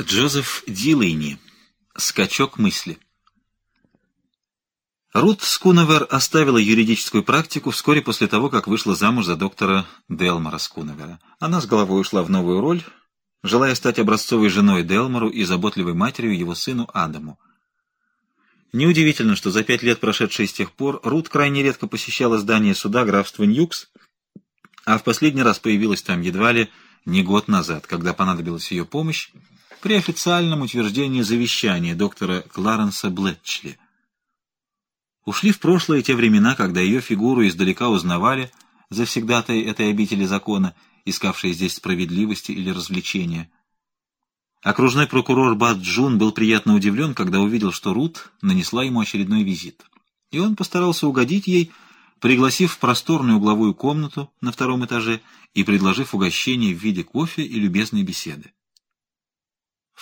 Джозеф Дилейни. Скачок мысли. Рут Скуневер оставила юридическую практику вскоре после того, как вышла замуж за доктора Делмара Скуневера. Она с головой ушла в новую роль, желая стать образцовой женой Делмару и заботливой матерью его сыну Адаму. Неудивительно, что за пять лет, прошедшие с тех пор, Рут крайне редко посещала здание суда графства Ньюкс, а в последний раз появилась там едва ли не год назад, когда понадобилась ее помощь, при официальном утверждении завещания доктора Кларенса Блетчли. Ушли в прошлое те времена, когда ее фигуру издалека узнавали завсегдатой этой обители закона, искавшие здесь справедливости или развлечения. Окружной прокурор Бат Джун был приятно удивлен, когда увидел, что Рут нанесла ему очередной визит. И он постарался угодить ей, пригласив в просторную угловую комнату на втором этаже и предложив угощение в виде кофе и любезной беседы.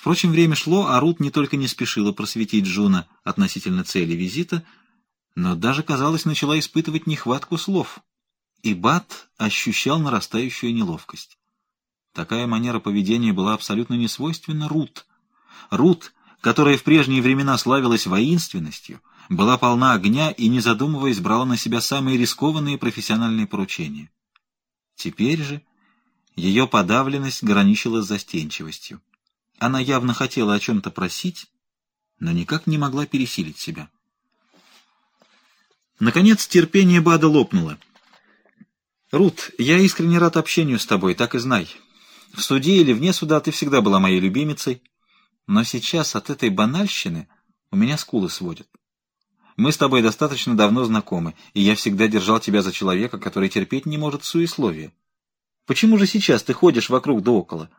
Впрочем, время шло, а Рут не только не спешила просветить Джуна относительно цели визита, но даже, казалось, начала испытывать нехватку слов. И Бат ощущал нарастающую неловкость. Такая манера поведения была абсолютно несвойственна Рут. Рут, которая в прежние времена славилась воинственностью, была полна огня и, не задумываясь, брала на себя самые рискованные профессиональные поручения. Теперь же ее подавленность граничила с застенчивостью. Она явно хотела о чем-то просить, но никак не могла пересилить себя. Наконец терпение Бада лопнуло. «Рут, я искренне рад общению с тобой, так и знай. В суде или вне суда ты всегда была моей любимицей, но сейчас от этой банальщины у меня скулы сводят. Мы с тобой достаточно давно знакомы, и я всегда держал тебя за человека, который терпеть не может суесловия. Почему же сейчас ты ходишь вокруг да около?»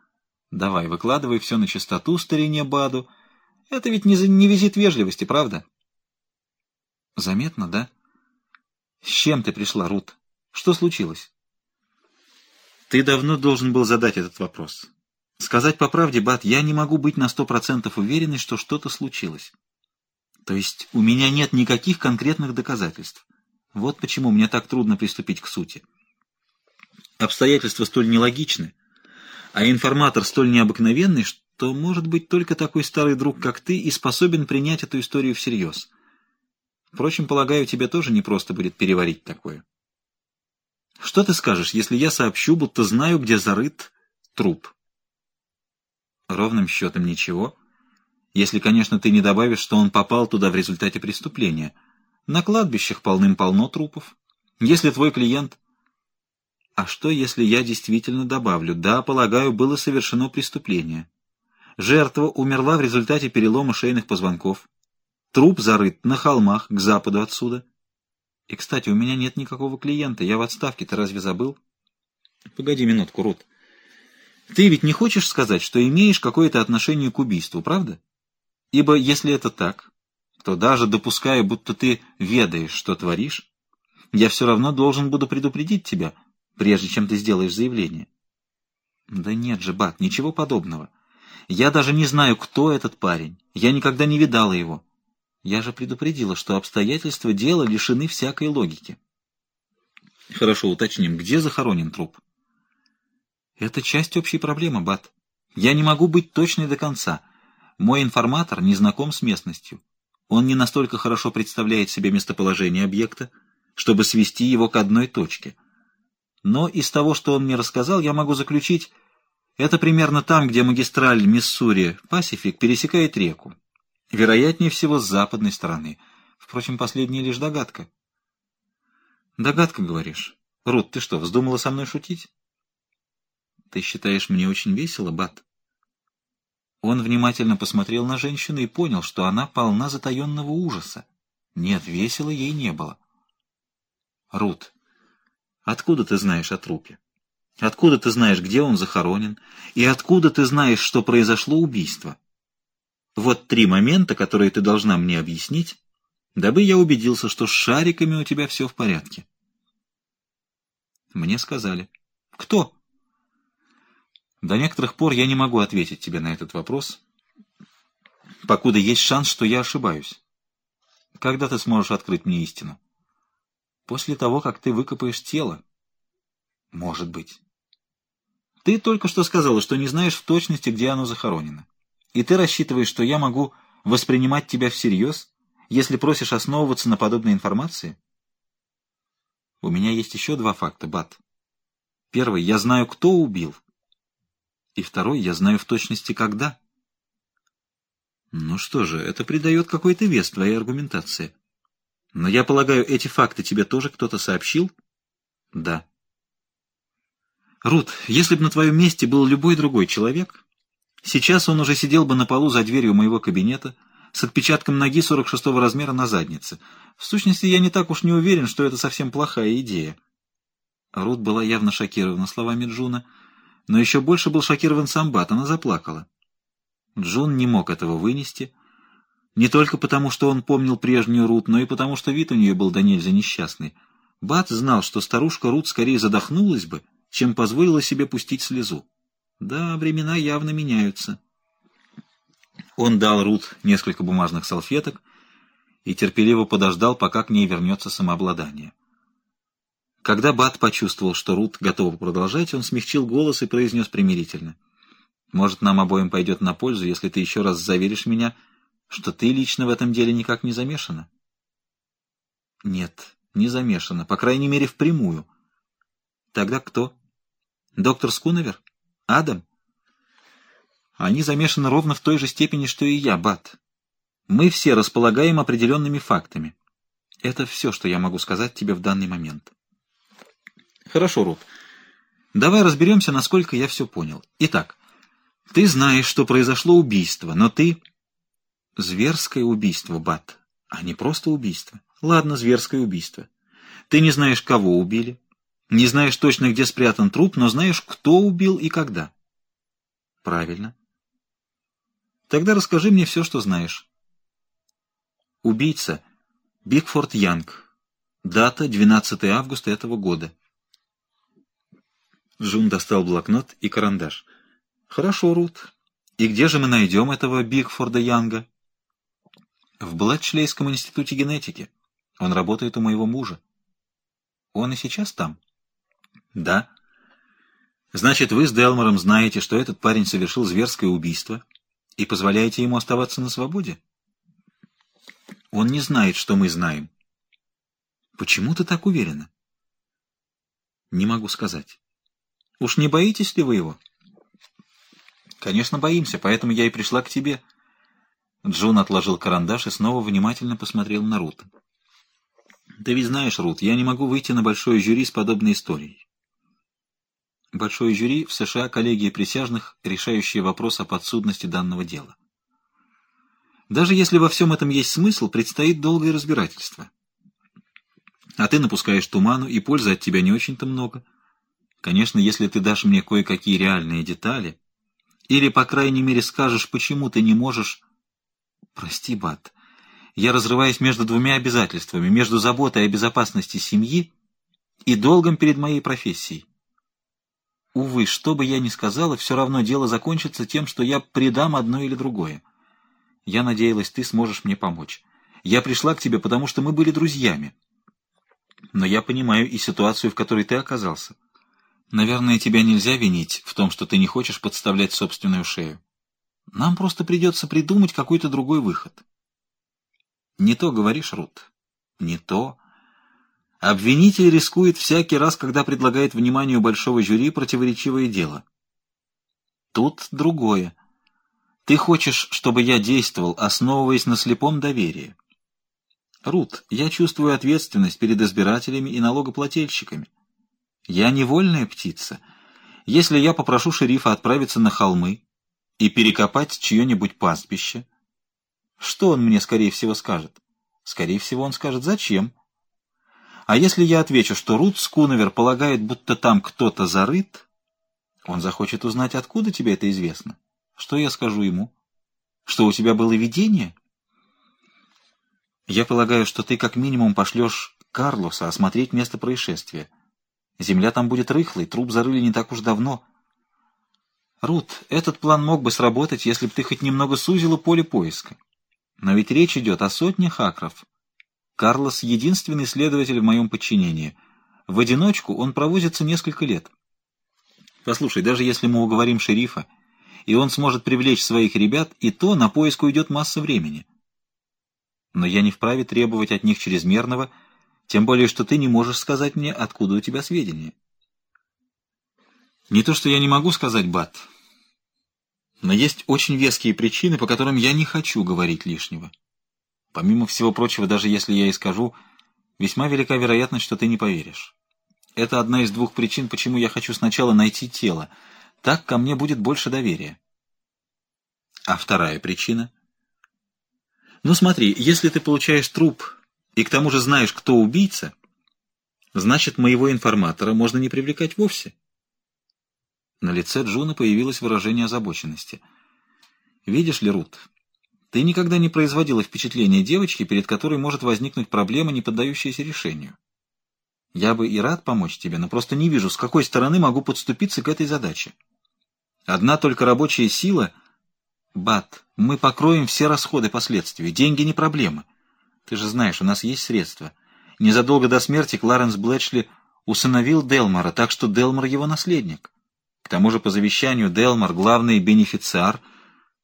Давай, выкладывай все на чистоту, старине Баду. Это ведь не, не визит вежливости, правда? Заметно, да? С чем ты пришла, Рут? Что случилось? Ты давно должен был задать этот вопрос. Сказать по правде, Бат, я не могу быть на сто процентов уверенной, что что-то случилось. То есть у меня нет никаких конкретных доказательств. Вот почему мне так трудно приступить к сути. Обстоятельства столь нелогичны, а информатор столь необыкновенный, что, может быть, только такой старый друг, как ты, и способен принять эту историю всерьез. Впрочем, полагаю, тебе тоже непросто будет переварить такое. Что ты скажешь, если я сообщу, будто знаю, где зарыт труп? Ровным счетом ничего. Если, конечно, ты не добавишь, что он попал туда в результате преступления. На кладбищах полным-полно трупов. Если твой клиент а что, если я действительно добавлю? Да, полагаю, было совершено преступление. Жертва умерла в результате перелома шейных позвонков. Труп зарыт на холмах, к западу отсюда. И, кстати, у меня нет никакого клиента. Я в отставке, ты разве забыл? Погоди минутку, Рут. Ты ведь не хочешь сказать, что имеешь какое-то отношение к убийству, правда? Ибо если это так, то даже допуская, будто ты ведаешь, что творишь, я все равно должен буду предупредить тебя — прежде чем ты сделаешь заявление. Да нет же, Бат, ничего подобного. Я даже не знаю, кто этот парень. Я никогда не видала его. Я же предупредила, что обстоятельства дела лишены всякой логики. Хорошо, уточним, где захоронен труп? Это часть общей проблемы, Бат. Я не могу быть точной до конца. Мой информатор не знаком с местностью. Он не настолько хорошо представляет себе местоположение объекта, чтобы свести его к одной точке — но из того, что он мне рассказал, я могу заключить, это примерно там, где магистраль Миссури-Пасифик пересекает реку. Вероятнее всего, с западной стороны. Впрочем, последняя лишь догадка. Догадка, говоришь? Рут, ты что, вздумала со мной шутить? Ты считаешь мне очень весело, Бат? Он внимательно посмотрел на женщину и понял, что она полна затаенного ужаса. Нет, весело ей не было. Рут, Откуда ты знаешь о трупе? Откуда ты знаешь, где он захоронен? И откуда ты знаешь, что произошло убийство? Вот три момента, которые ты должна мне объяснить, дабы я убедился, что с шариками у тебя все в порядке. Мне сказали. Кто? До некоторых пор я не могу ответить тебе на этот вопрос, покуда есть шанс, что я ошибаюсь. Когда ты сможешь открыть мне истину? После того, как ты выкопаешь тело. Может быть. Ты только что сказала, что не знаешь в точности, где оно захоронено. И ты рассчитываешь, что я могу воспринимать тебя всерьез, если просишь основываться на подобной информации? У меня есть еще два факта, Бат. Первый, я знаю, кто убил. И второй, я знаю в точности, когда. Ну что же, это придает какой-то вес твоей аргументации. Но я полагаю, эти факты тебе тоже кто-то сообщил? Да. Рут, если бы на твоем месте был любой другой человек, сейчас он уже сидел бы на полу за дверью моего кабинета с отпечатком ноги 46-го размера на заднице. В сущности, я не так уж не уверен, что это совсем плохая идея. Рут была явно шокирована словами Джуна, но еще больше был шокирован сам Бат, она заплакала. Джун не мог этого вынести, не только потому, что он помнил прежнюю Рут, но и потому, что вид у нее был до нельзя несчастный. Бат знал, что старушка Рут скорее задохнулась бы, чем позволила себе пустить слезу. Да, времена явно меняются. Он дал Рут несколько бумажных салфеток и терпеливо подождал, пока к ней вернется самообладание. Когда Бат почувствовал, что Рут готова продолжать, он смягчил голос и произнес примирительно. «Может, нам обоим пойдет на пользу, если ты еще раз заверишь меня, что ты лично в этом деле никак не замешана?» «Нет, не замешана, по крайней мере, впрямую». «Тогда кто?» «Доктор Скуновер? Адам?» Они замешаны ровно в той же степени, что и я, Бат. Мы все располагаем определенными фактами. Это все, что я могу сказать тебе в данный момент. Хорошо, Рут. Давай разберемся, насколько я все понял. Итак, ты знаешь, что произошло убийство, но ты... Зверское убийство, Бат, а не просто убийство. Ладно, зверское убийство. Ты не знаешь, кого убили, не знаешь точно, где спрятан труп, но знаешь, кто убил и когда. Правильно. Тогда расскажи мне все, что знаешь. Убийца — Бигфорд Янг. Дата — 12 августа этого года. Джун достал блокнот и карандаш. «Хорошо, Рут. И где же мы найдем этого Бигфорда Янга?» «В Бладшлейском институте генетики. Он работает у моего мужа». «Он и сейчас там?» «Да». «Значит, вы с Делмором знаете, что этот парень совершил зверское убийство и позволяете ему оставаться на свободе?» «Он не знает, что мы знаем». «Почему ты так уверена?» «Не могу сказать». Уж не боитесь ли вы его? Конечно, боимся, поэтому я и пришла к тебе. Джун отложил карандаш и снова внимательно посмотрел на Рута. Ты ведь знаешь, Рут, я не могу выйти на большое жюри с подобной историей. Большое жюри в США коллегия присяжных, решающая вопрос о подсудности данного дела. Даже если во всем этом есть смысл, предстоит долгое разбирательство. А ты напускаешь туману, и пользы от тебя не очень-то много. Конечно, если ты дашь мне кое-какие реальные детали, или, по крайней мере, скажешь, почему ты не можешь... Прости, Бат, я разрываюсь между двумя обязательствами, между заботой о безопасности семьи и долгом перед моей профессией. Увы, что бы я ни сказала, все равно дело закончится тем, что я предам одно или другое. Я надеялась, ты сможешь мне помочь. Я пришла к тебе, потому что мы были друзьями. Но я понимаю и ситуацию, в которой ты оказался. Наверное, тебя нельзя винить в том, что ты не хочешь подставлять собственную шею. Нам просто придется придумать какой-то другой выход. Не то говоришь, Рут. Не то. Обвинитель рискует всякий раз, когда предлагает вниманию большого жюри противоречивое дело. Тут другое. Ты хочешь, чтобы я действовал, основываясь на слепом доверии. Рут, я чувствую ответственность перед избирателями и налогоплательщиками. Я невольная птица. Если я попрошу шерифа отправиться на холмы и перекопать чье-нибудь пастбище, что он мне, скорее всего, скажет? Скорее всего, он скажет, зачем? А если я отвечу, что Рут Скуновер полагает, будто там кто-то зарыт, он захочет узнать, откуда тебе это известно. Что я скажу ему? Что у тебя было видение? Я полагаю, что ты как минимум пошлешь Карлоса осмотреть место происшествия. Земля там будет рыхлой, труп зарыли не так уж давно. Рут, этот план мог бы сработать, если бы ты хоть немного сузила поле поиска. Но ведь речь идет о сотнях акров. Карлос — единственный следователь в моем подчинении. В одиночку он провозится несколько лет. Послушай, даже если мы уговорим шерифа и он сможет привлечь своих ребят, и то на поиск уйдет масса времени. Но я не вправе требовать от них чрезмерного, тем более, что ты не можешь сказать мне, откуда у тебя сведения. Не то, что я не могу сказать, Бат, но есть очень веские причины, по которым я не хочу говорить лишнего. Помимо всего прочего, даже если я и скажу, весьма велика вероятность, что ты не поверишь. Это одна из двух причин, почему я хочу сначала найти тело. Так ко мне будет больше доверия. А вторая причина? Ну смотри, если ты получаешь труп и к тому же знаешь, кто убийца, значит, моего информатора можно не привлекать вовсе. На лице Джуна появилось выражение озабоченности. «Видишь ли, Рут, ты никогда не производила впечатления девочки, перед которой может возникнуть проблема, не поддающаяся решению. Я бы и рад помочь тебе, но просто не вижу, с какой стороны могу подступиться к этой задаче. Одна только рабочая сила... Бат, мы покроем все расходы последствий, деньги не проблема. Ты же знаешь, у нас есть средства. Незадолго до смерти Кларенс Блэчли усыновил Делмора, так что Делмор его наследник. К тому же по завещанию Делмар — главный бенефициар.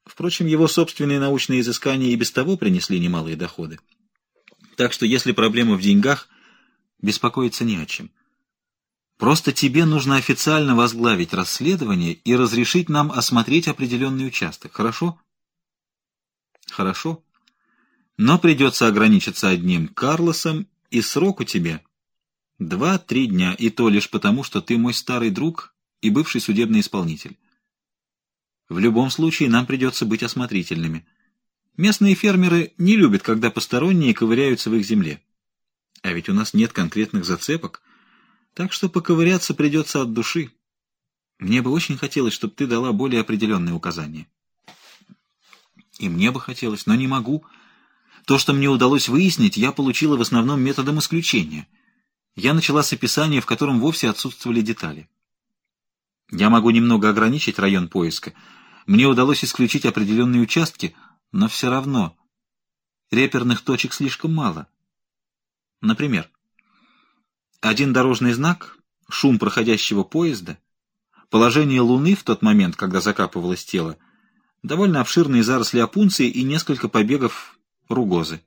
Впрочем, его собственные научные изыскания и без того принесли немалые доходы. Так что если проблема в деньгах, беспокоиться не о чем. Просто тебе нужно официально возглавить расследование и разрешить нам осмотреть определенный участок, хорошо? Хорошо. Но придется ограничиться одним Карлосом, и срок у тебя два-три дня, и то лишь потому, что ты мой старый друг и бывший судебный исполнитель. В любом случае нам придется быть осмотрительными. Местные фермеры не любят, когда посторонние ковыряются в их земле. А ведь у нас нет конкретных зацепок, так что поковыряться придется от души. Мне бы очень хотелось, чтобы ты дала более определенные указания. И мне бы хотелось, но не могу. То, что мне удалось выяснить, я получила в основном методом исключения. Я начала с описания, в котором вовсе отсутствовали детали. Я могу немного ограничить район поиска. Мне удалось исключить определенные участки, но все равно реперных точек слишком мало. Например, один дорожный знак, шум проходящего поезда, положение Луны в тот момент, когда закапывалось тело, довольно обширные заросли опунции и несколько побегов ругозы.